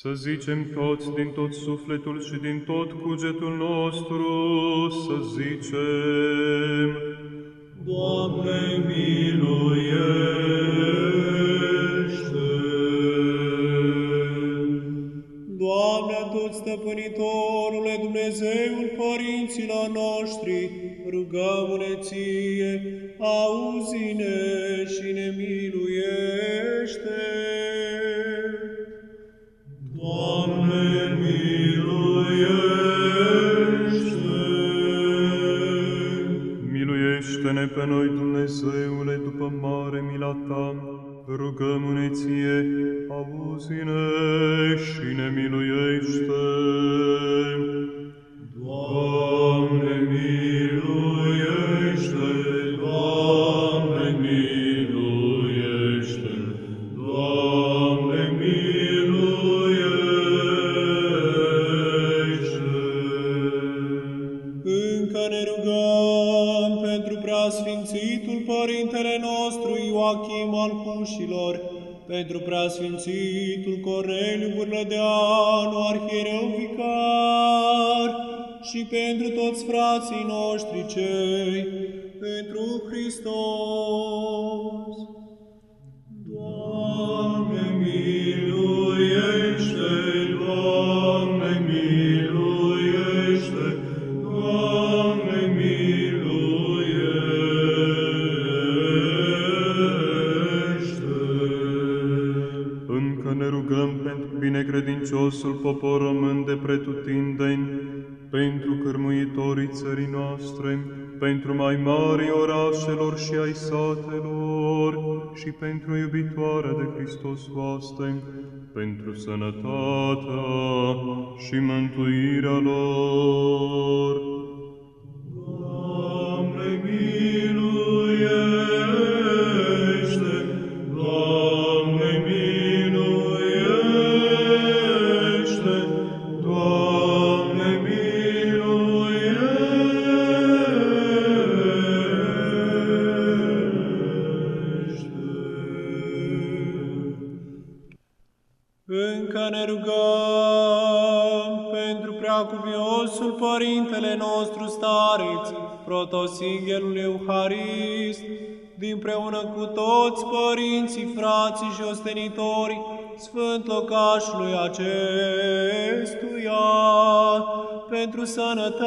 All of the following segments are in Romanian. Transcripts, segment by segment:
Să zicem toți din tot sufletul și din tot cugetul nostru, să zicem, Doamne, miluiește! Miluiește-ne pe noi, Dumnezeule, după mare mila Ta, rugăm-ne Ție, auzi-ne și ne miluiește. Doamne, al Cușilor, pentru preasfințitul Corneliu Burlădeanu, arhiereu vicar, și pentru toți frații noștri cei pentru Hristos. Doamne, miluiește! Ne rugăm pentru binecredinciosul popor român de pretutindeni, pentru cârmuitorii țării noastre, pentru mai mari orașelor și ai satelor, și pentru iubitoarea de Hristos oaste, pentru sănătatea și mântuirea lor. Nostru stareț, protosinghelul Euharist, dinpreună cu toți părinții, frații și ostenitori, sfânt locașului acestuia, pentru sănătatea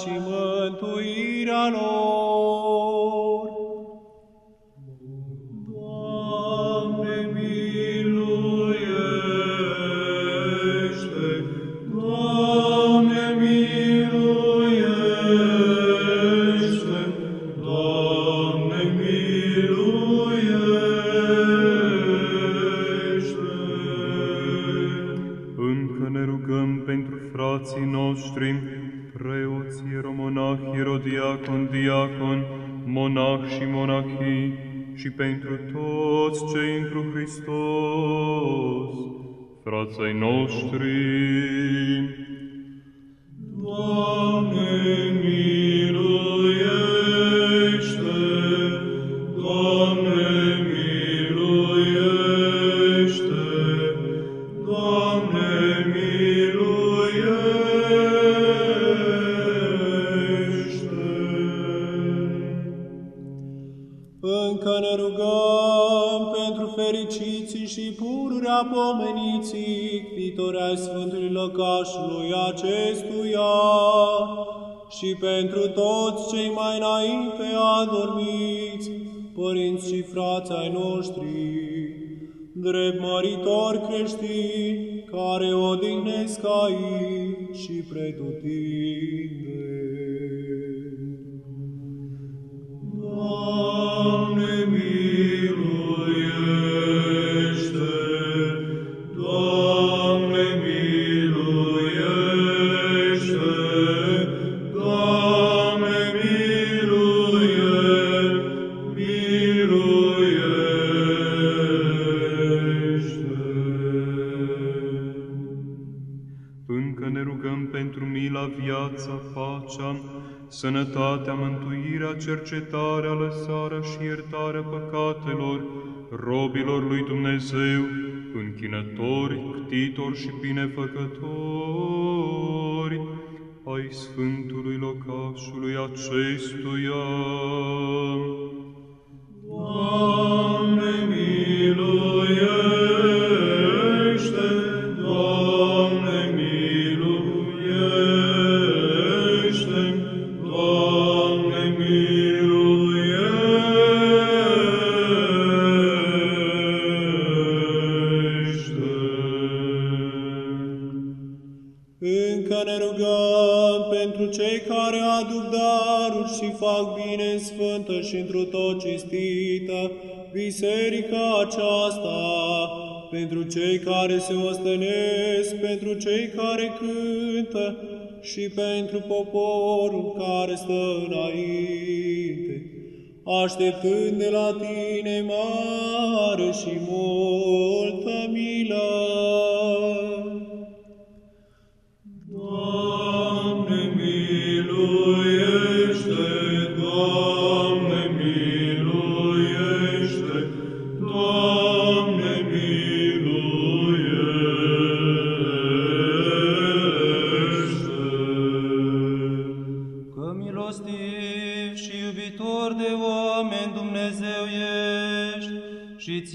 și mântuirea lor. Frații noștri, preoți, ieromonahi, ierodiacon, diacon, monah și monahii, și pentru toți cei întru Hristos, frații noștri. Doamne, fericiții și pururea pomeniții, viitori ai Sfântului Lăcașului acestuia, și pentru toți cei mai înainte adormiți, părinți și frați ai noștri, drept măritori creștini, care odihnesc aici și pretutindeni. Doamne, miluiește! Mila iubirea, viața, pacea, sănătatea, mântuirea, cercetarea, lăsarea și iertarea păcatelor, robilor lui Dumnezeu, închinători, ctitori și binefăcători, ai Sfântului locașului acestuia. Cei care aduc daruri și fac bine în sfântă și întru tot cinstită biserica aceasta, pentru cei care se ostănesc, pentru cei care cântă și pentru poporul care stă înainte, așteptând de la tine mare și multă milă.